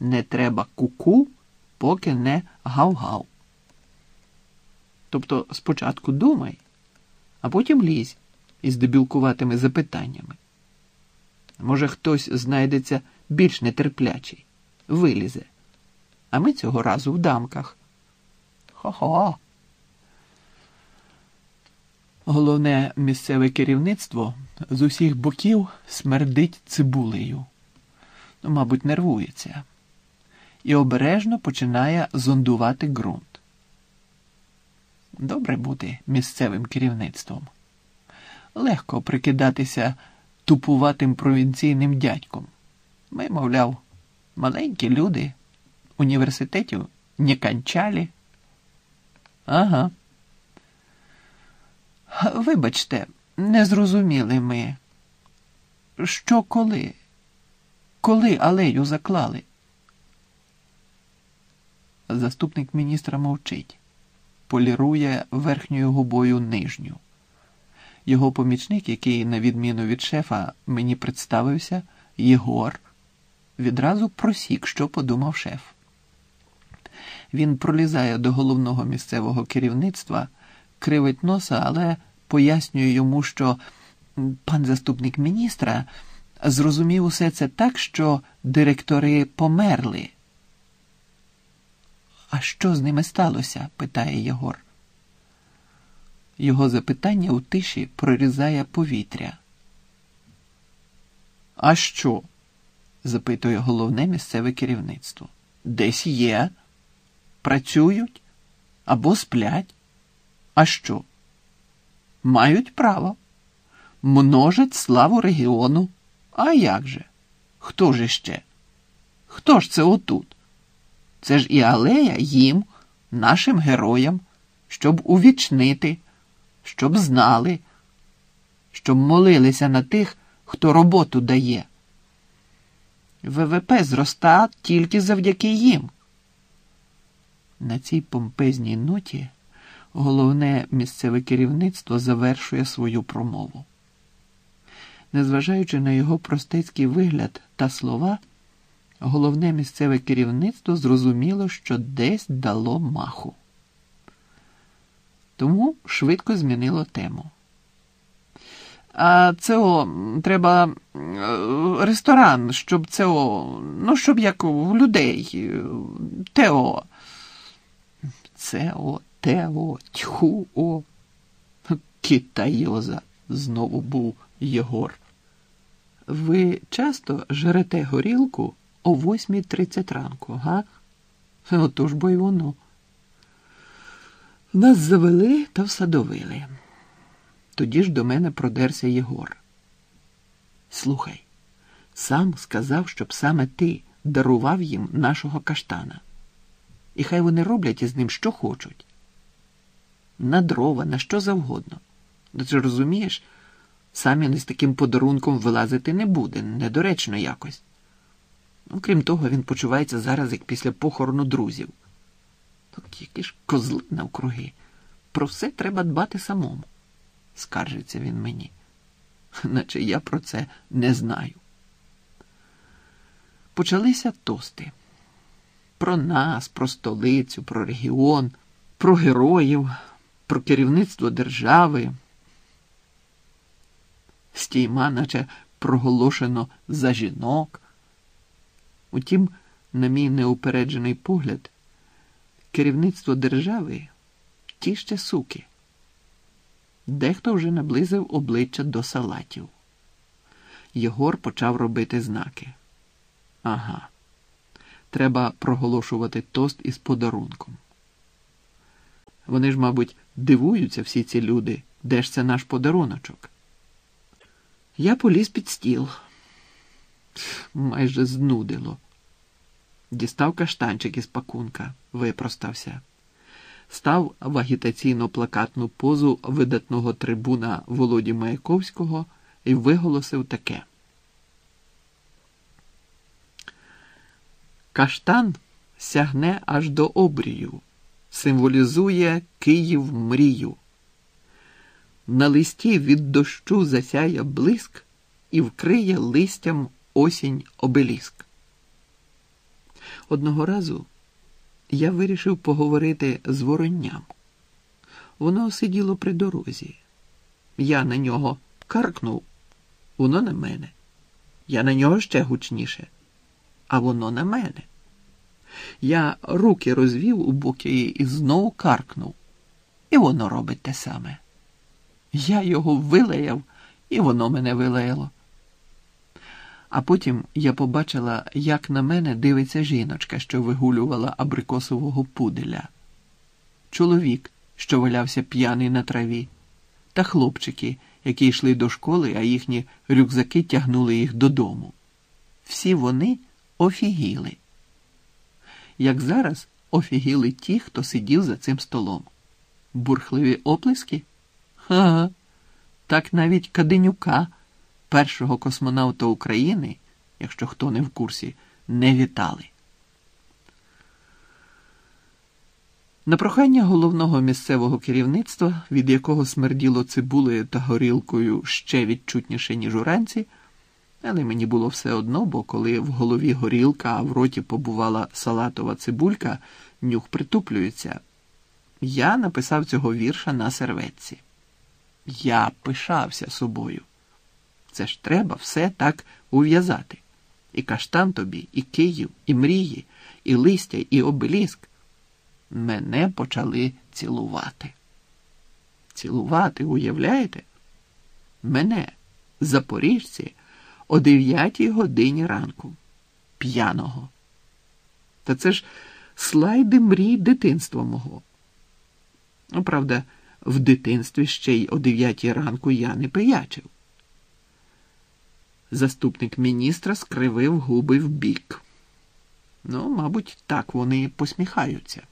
не треба куку, поки не гав-гав. Тобто спочатку думай, а потім лізь із дебілкуватими запитаннями. Може, хтось знайдеться більш нетерплячий, вилізе. А ми цього разу в дамках. Хо-хо. Головне місцеве керівництво з усіх боків смердить цибулею. Ну, мабуть, нервується. І обережно починає зондувати ґрунт. Добре бути місцевим керівництвом. Легко прикидатися тупуватим провінційним дядьком. Ми, мовляв, маленькі люди, університетів не кончали. Ага. Вибачте, не зрозуміли ми. Що коли? Коли алею заклали? Заступник міністра мовчить, полірує верхньою губою нижню. Його помічник, який, на відміну від шефа, мені представився, Єгор, відразу просік, що подумав шеф. Він пролізає до головного місцевого керівництва, кривить носа, але пояснює йому, що пан заступник міністра зрозумів усе це так, що директори померли. А що з ними сталося? питає Єгор. Його запитання у тиші прорізає повітря. А що? запитує головне місцеве керівництво. Десь є, працюють або сплять. А що? Мають право. Множать славу регіону. А як же? Хто ж іще? Хто ж це отут? Це ж і алея їм, нашим героям, щоб увічнити щоб знали, щоб молилися на тих, хто роботу дає. ВВП зроста тільки завдяки їм. На цій помпезній ноті головне місцеве керівництво завершує свою промову. Незважаючи на його простецький вигляд та слова, головне місцеве керівництво зрозуміло, що десь дало маху тому швидко змінило тему. А це треба ресторан, щоб це ну, щоб як у людей. Тео. Це о, Тео, тьху о. Китайоза, знову був Єгор. Ви часто жерете горілку о 8.30 ранку, га? Отож бо й воно. Нас завели та всадовили. Тоді ж до мене продерся Єгор. Слухай, сам сказав, щоб саме ти дарував їм нашого каштана. І хай вони роблять із ним що хочуть. На дрова, на що завгодно. Ти розумієш, сам він із таким подарунком вилазити не буде, недоречно якось. Ну, крім того, він почувається зараз як після похорону друзів. От які ж козли навкруги. Про все треба дбати самому, скаржиться він мені, наче я про це не знаю. Почалися тости про нас, про столицю, про регіон, про героїв, про керівництво держави. Стійма, наче проголошено за жінок. Утім, на мій неупереджений погляд керівництво держави ті ще суки. Дехто вже наблизив обличчя до салатів. Єгор почав робити знаки. Ага, треба проголошувати тост із подарунком. Вони ж, мабуть, дивуються всі ці люди, де ж це наш подаруночок. Я поліз під стіл. Майже знудило. Дістав каштанчик із пакунка, випростався, став в агітаційно плакатну позу видатного трибуна Володі Маяковського і виголосив таке. Каштан сягне аж до обрію, символізує Київ мрію. На листі від дощу засяє блиск і вкриє листям осінь обеліск. Одного разу я вирішив поговорити з воронням. Воно сиділо при дорозі. Я на нього каркнув, воно на мене. Я на нього ще гучніше, а воно на мене. Я руки розвів у боки і знову каркнув. І воно робить те саме. Я його вилаяв, і воно мене вилаяло. А потім я побачила, як на мене дивиться жіночка, що вигулювала абрикосового пуделя, чоловік, що валявся п'яний на траві, та хлопчики, які йшли до школи, а їхні рюкзаки тягнули їх додому. Всі вони офігіли. Як зараз офігіли ті, хто сидів за цим столом. Бурхливі оплески? Ха, так навіть Каденюка, першого космонавта України, якщо хто не в курсі, не вітали. На прохання головного місцевого керівництва, від якого смерділо цибулею та горілкою ще відчутніше, ніж уранці, але мені було все одно, бо коли в голові горілка, а в роті побувала салатова цибулька, нюх притуплюється. Я написав цього вірша на серветці. Я пишався собою. Це ж треба все так ув'язати. І каштан тобі, і Київ, і мрії, і листя, і обеліск. Мене почали цілувати. Цілувати, уявляєте? Мене, запоріжці, о дев'ятій годині ранку, п'яного. Та це ж слайди мрій дитинства мого. Ну, правда, в дитинстві ще й о дев'ятій ранку я не пиячив. Заступник міністра скривив губи в бік. Ну, мабуть, так вони посміхаються.